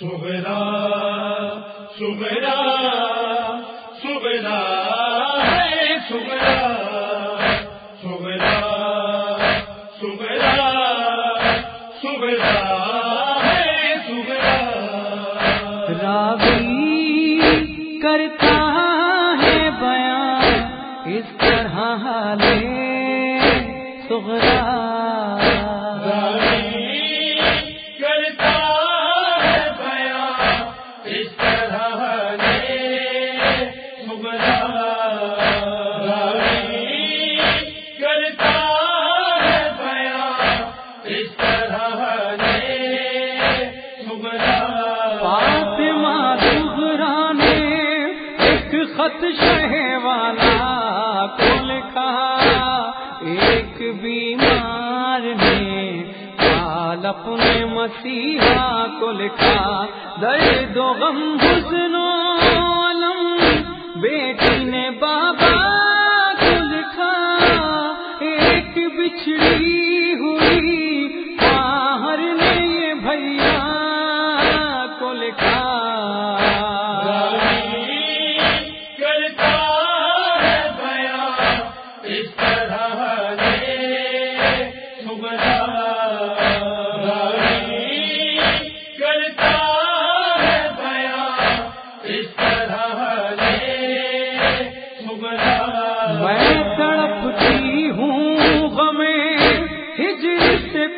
سبرا سبرا سبرا ہے سبرا سبرا سبرا سبرا ہے سبرا راوی کرتا ہے بیان اس طرح لے سغرا خط شہ والا کو لکھا ایک بیمار نے حال اپنے مسیحا کو لکھا درد و غم حزن و علم، بیٹی نے بابا کو لکھا ایک بچھڑی ہوئی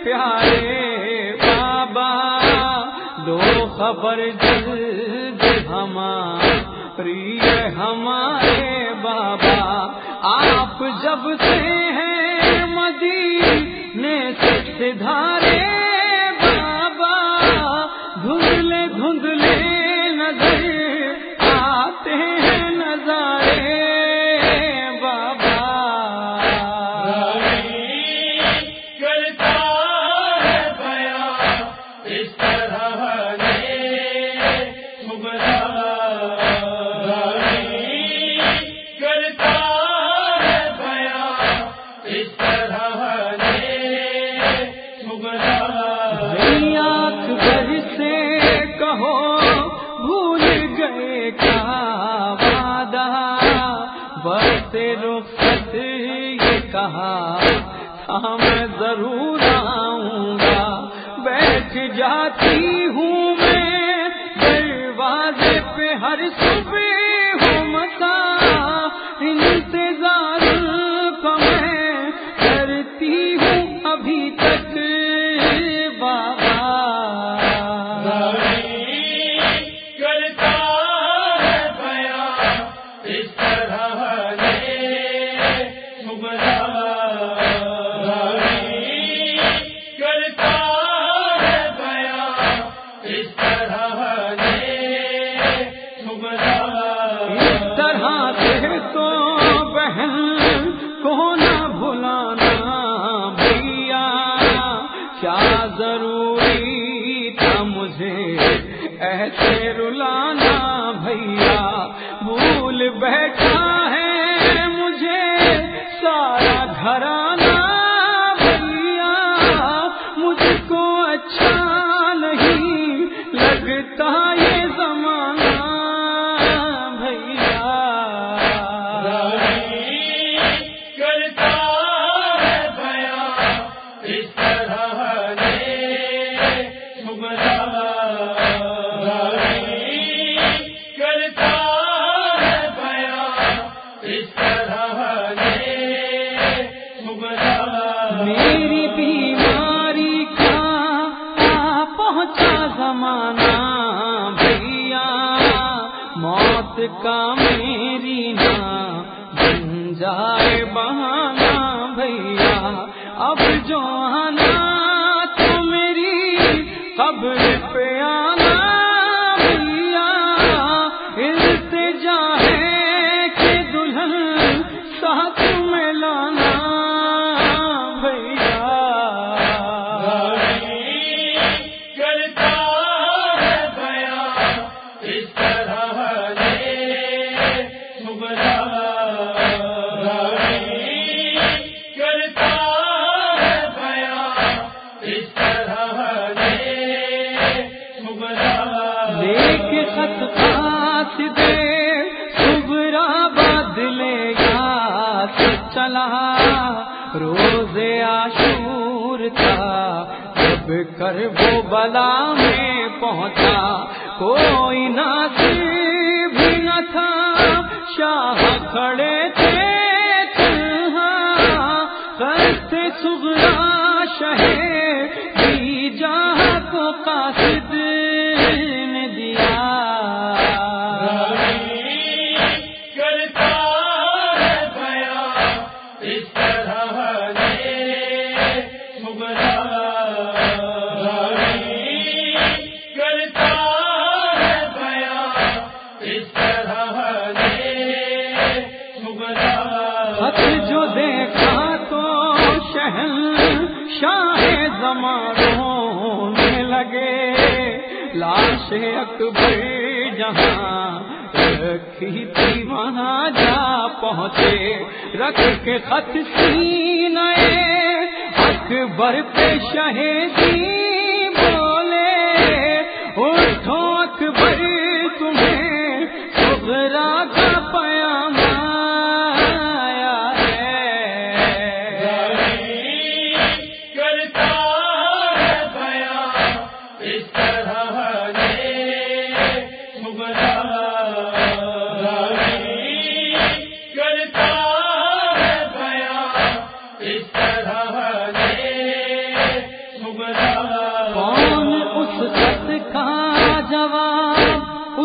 پیارے بابا، دو خبر جلد ہماری ہمارے بابا، آپ جب سے ہیں مدینے سے سدھارے بس رخصت یہ کہا تھا میں ضرور آؤں گا۔ بیٹھ جاتی ہوں میں، دروازے پہ ہر صبح ہو مسا۔ انتظار ایسے رلانا بھیا بھول بیٹھا ہے مجھے سارا گھر آ پہنچا زمانہ بھیا، موت کا میری نا بن جائے بہانا بھیا۔ اب جو آنا روز عاشور تھا، جب کر وہ بلا میں پہنچا، کوئی ناصیب بھی نہ تھا۔ شاہ کھڑے تھے تنہا کرتے شہر دی جہاں کو قاصد خط جو دیکھا تو شہن شاہ زمانوں میں لگے۔ لاش اکبر جہاں رکھی تھی وہاں جا پہنچے۔ رکھ کے خط سینے، اکبر پہ شہیدی بولے۔ اٹھو اکبر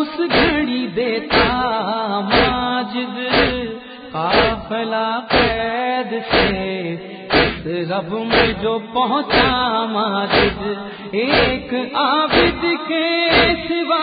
اس گھڑی دیتا ماجد قافلہ قید سے اس رب میں جو پہنچا ماجد، ایک عابد کے سوا